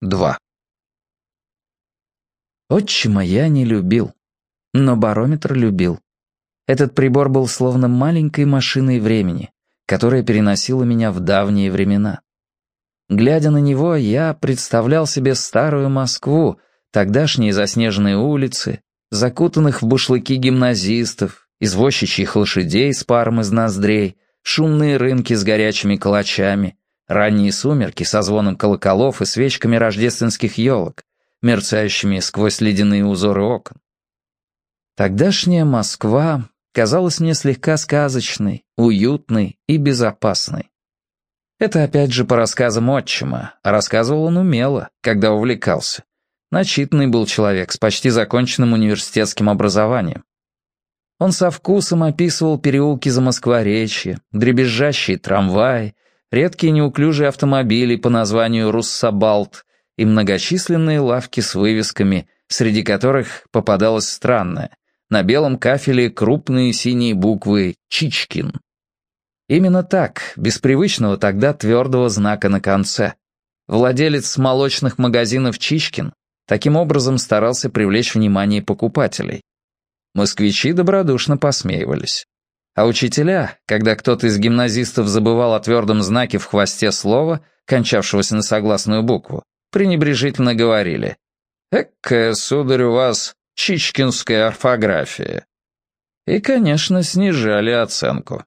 2. Отчима я не любил, но барометр любил. Этот прибор был словно маленькой машиной времени, которая переносила меня в давние времена. Глядя на него, я представлял себе старую Москву, тогдашние заснеженные улицы, закутанных в бушлыки гимназистов, извозчичьих лошадей с паром из ноздрей, шумные рынки с горячими калачами, ранние сумерки со звоном колоколов и свечками рождественских елок, мерцающими сквозь ледяные узоры окон. Тогдашняя Москва казалась мне слегка сказочной, уютной и безопасной. Это опять же по рассказам отчима, а рассказывал он умело, когда увлекался. Начитанный был человек с почти законченным университетским образованием. Он со вкусом описывал переулки за Москворечье, дребезжащие трамваи, редкие неуклюжие автомобили по названию «Руссобалт» и многочисленные лавки с вывесками, среди которых попадалось странное. На белом кафеле крупные синие буквы «Чичкин». Именно так, без привычного тогда твердого знака на конце. Владелец молочных магазинов Чичкин таким образом старался привлечь внимание покупателей. Москвичи добродушно посмеивались. А учителя, когда кто-то из гимназистов забывал о твердом знаке в хвосте слова, кончавшегося на согласную букву, пренебрежительно говорили «Экая, сударь, у вас чичкинская орфография». И, конечно, снижали оценку.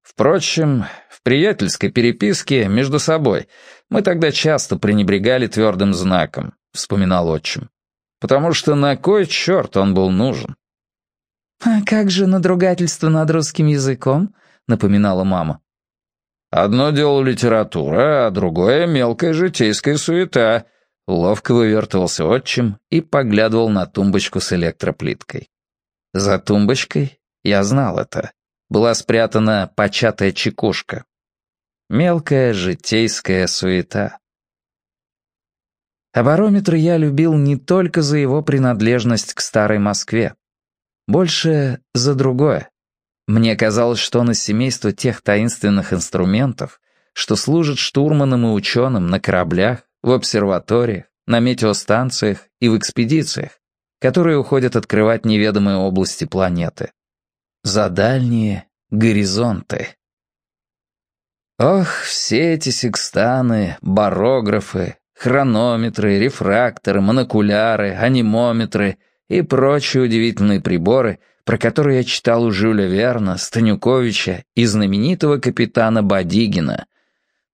Впрочем, в приятельской переписке между собой мы тогда часто пренебрегали твердым знаком, вспоминал отчим. Потому что на кой черт он был нужен? «А как же надругательство над русским языком?» — напоминала мама. «Одно дело литература, а другое — мелкая житейская суета», — ловко вывертывался отчим и поглядывал на тумбочку с электроплиткой. За тумбочкой, я знал это, была спрятана початая чекушка. Мелкая житейская суета. А барометр я любил не только за его принадлежность к старой Москве. Больше за другое. Мне казалось, что он из семейства тех таинственных инструментов, что служат штурманам и ученым на кораблях, в обсерваториях, на метеостанциях и в экспедициях, которые уходят открывать неведомые области планеты. За дальние горизонты. Ох, все эти секстаны, барографы, хронометры, рефракторы, монокуляры, анимометры и прочие удивительные приборы, про которые я читал у Жюля Верна, Станюковича и знаменитого капитана Бадигина.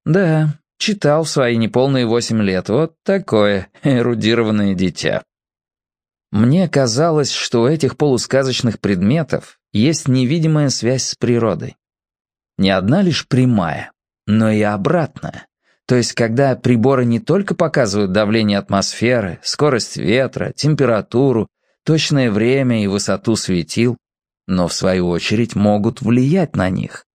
Да, читал свои неполные восемь лет вот такое эрудированное дитя. Мне казалось, что у этих полусказочных предметов есть невидимая связь с природой. Не одна лишь прямая, но и обратная. То есть, когда приборы не только показывают давление атмосферы, скорость ветра, температуру, точное время и высоту светил, но в свою очередь могут влиять на них.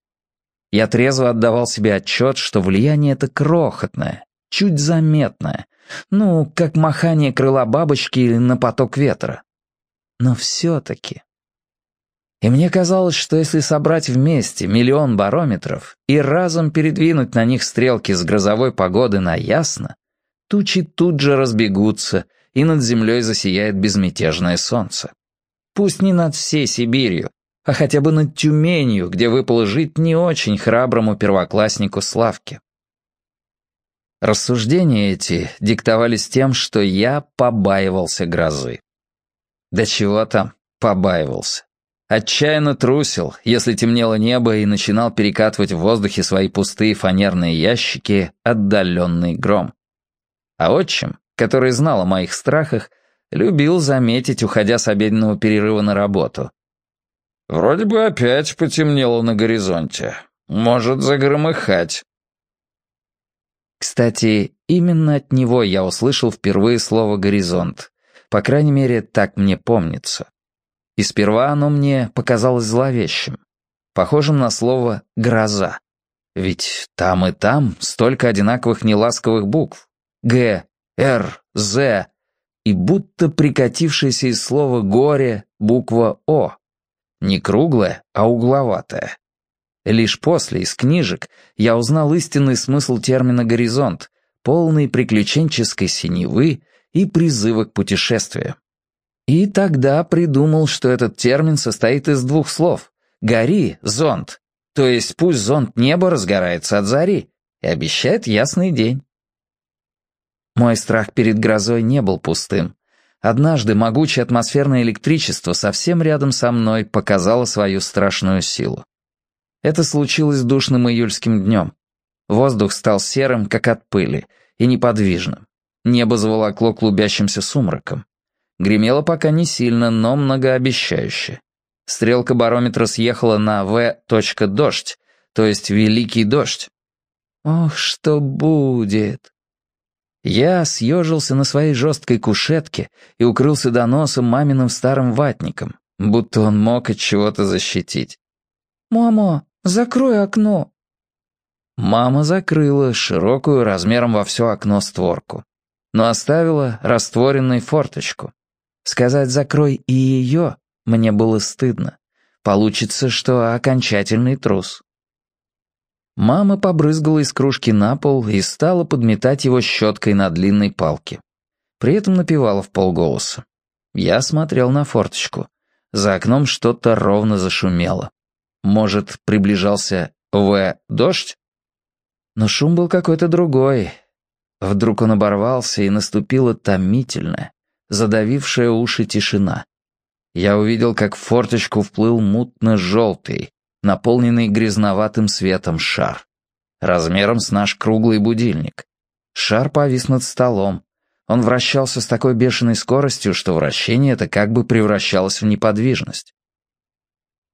Я трезво отдавал себе отчет, что влияние это крохотное, чуть заметное, ну, как махание крыла бабочки или на поток ветра. Но все-таки... И мне казалось, что если собрать вместе миллион барометров и разом передвинуть на них стрелки с грозовой погоды на ясно, тучи тут же разбегутся, и над землей засияет безмятежное солнце. Пусть не над всей Сибирью, а хотя бы над Тюменью, где выпало жить не очень храброму первокласснику Славке. Рассуждения эти диктовались тем, что я побаивался грозы. Да чего там, побаивался. Отчаянно трусил, если темнело небо и начинал перекатывать в воздухе свои пустые фанерные ящики отдаленный гром. А отчим, который знал о моих страхах, любил заметить, уходя с обеденного перерыва на работу. «Вроде бы опять потемнело на горизонте. Может загромыхать». Кстати, именно от него я услышал впервые слово «горизонт». По крайней мере, так мне помнится. И сперва оно мне показалось зловещим, похожим на слово «гроза». Ведь там и там столько одинаковых неласковых букв. «Г», «Р», «З», и будто прикатившаяся из слова «горе» буква «О». Не круглая, а угловатая. Лишь после, из книжек, я узнал истинный смысл термина «горизонт», полный приключенческой синевы и призыва к путешествию. И тогда придумал, что этот термин состоит из двух слов «гори» — зонт, то есть пусть зонт неба разгорается от зари и обещает ясный день. Мой страх перед грозой не был пустым. Однажды могучее атмосферное электричество совсем рядом со мной показало свою страшную силу. Это случилось душным июльским днем. Воздух стал серым, как от пыли, и неподвижным. Небо заволокло клубящимся сумраком. Гремело пока не сильно, но многообещающе. Стрелка барометра съехала на В. дождь, то есть великий дождь. Ох, что будет! Я съежился на своей жесткой кушетке и укрылся до носа маминым старым ватником, будто он мог от чего-то защитить. «Мама, закрой окно!» Мама закрыла широкую размером во все окно створку, но оставила растворенной форточку. Сказать «закрой» и ее мне было стыдно. Получится, что окончательный трус. Мама побрызгала из кружки на пол и стала подметать его щеткой на длинной палке. При этом напевала в полголоса. Я смотрел на форточку. За окном что-то ровно зашумело. Может, приближался В. дождь? Но шум был какой-то другой. Вдруг он оборвался, и наступила томительная, задавившая уши тишина. Я увидел, как в форточку вплыл мутно-желтый, наполненный грязноватым светом шар. Размером с наш круглый будильник. Шар повис над столом. Он вращался с такой бешеной скоростью, что вращение это как бы превращалось в неподвижность.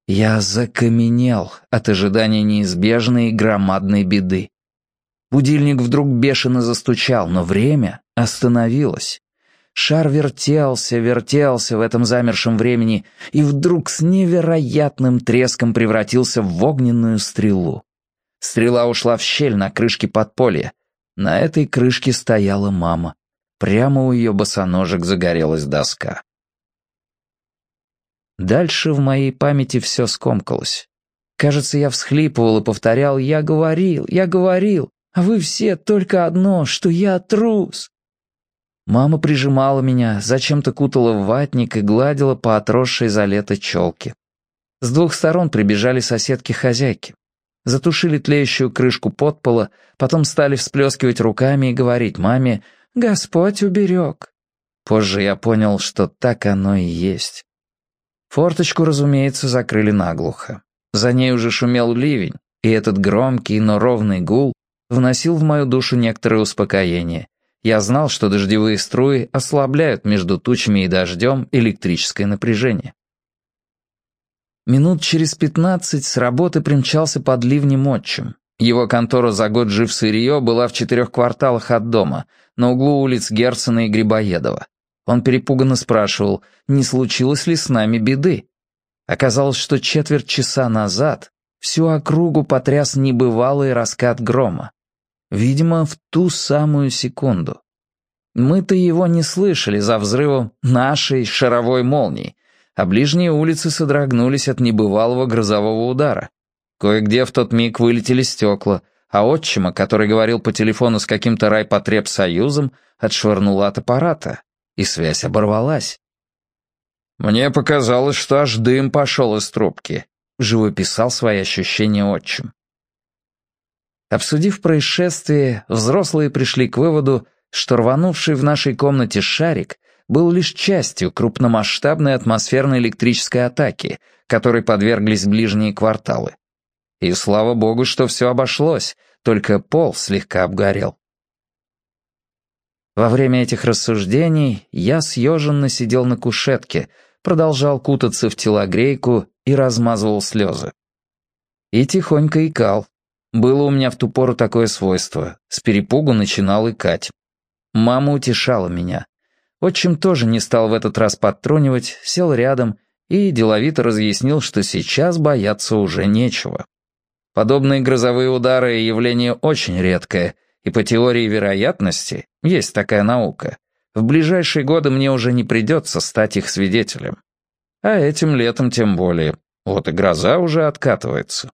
Я закаменел от ожидания неизбежной громадной беды. Будильник вдруг бешено застучал, но время остановилось. Шар вертелся, вертелся в этом замершем времени и вдруг с невероятным треском превратился в огненную стрелу. Стрела ушла в щель на крышке подполья. На этой крышке стояла мама. Прямо у ее босоножек загорелась доска. Дальше в моей памяти все скомкалось. Кажется, я всхлипывал и повторял «Я говорил, я говорил, а вы все только одно, что я трус». Мама прижимала меня, зачем-то кутала в ватник и гладила по отросшей за лето челке. С двух сторон прибежали соседки-хозяйки. Затушили тлеющую крышку подпола, потом стали всплескивать руками и говорить маме «Господь уберег». Позже я понял, что так оно и есть. Форточку, разумеется, закрыли наглухо. За ней уже шумел ливень, и этот громкий, но ровный гул вносил в мою душу некоторое успокоение, я знал, что дождевые струи ослабляют между тучами и дождем электрическое напряжение. Минут через пятнадцать с работы примчался под ливнем отчим. Его контора за год жив сырье была в четырех кварталах от дома, на углу улиц Герцена и Грибоедова. Он перепуганно спрашивал, не случилось ли с нами беды. Оказалось, что четверть часа назад всю округу потряс небывалый раскат грома. Видимо, в ту самую секунду. Мы-то его не слышали за взрывом нашей шаровой молнии, а ближние улицы содрогнулись от небывалого грозового удара. Кое-где в тот миг вылетели стекла, а отчима, который говорил по телефону с каким-то райпотребсоюзом, отшвырнула от аппарата, и связь оборвалась. «Мне показалось, что аж дым пошел из трубки», — живописал свои ощущения отчим. Обсудив происшествие, взрослые пришли к выводу, что рванувший в нашей комнате шарик был лишь частью крупномасштабной атмосферной электрической атаки, которой подверглись ближние кварталы. И слава богу, что все обошлось, только пол слегка обгорел. Во время этих рассуждений я съеженно сидел на кушетке, продолжал кутаться в телогрейку и размазывал слезы. И тихонько икал, было у меня в ту пору такое свойство. С перепугу начинал икать. Мама утешала меня. Отчим тоже не стал в этот раз подтрунивать, сел рядом и деловито разъяснил, что сейчас бояться уже нечего. Подобные грозовые удары — явление очень редкое, и по теории вероятности, есть такая наука, в ближайшие годы мне уже не придется стать их свидетелем. А этим летом тем более. Вот и гроза уже откатывается.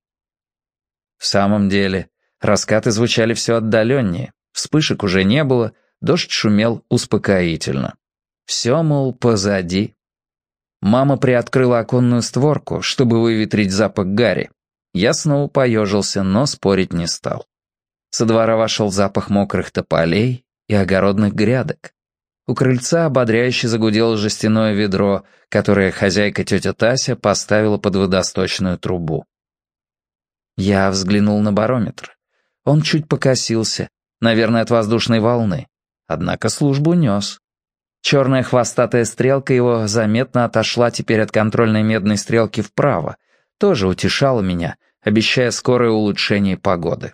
В самом деле, раскаты звучали все отдаленнее, Вспышек уже не было, дождь шумел успокоительно. Все, мол, позади. Мама приоткрыла оконную створку, чтобы выветрить запах гари. Я снова поежился, но спорить не стал. Со двора вошел запах мокрых тополей и огородных грядок. У крыльца ободряюще загудело жестяное ведро, которое хозяйка тетя Тася поставила под водосточную трубу. Я взглянул на барометр. Он чуть покосился, наверное, от воздушной волны. Однако службу нес. Черная хвостатая стрелка его заметно отошла теперь от контрольной медной стрелки вправо, тоже утешала меня, обещая скорое улучшение погоды.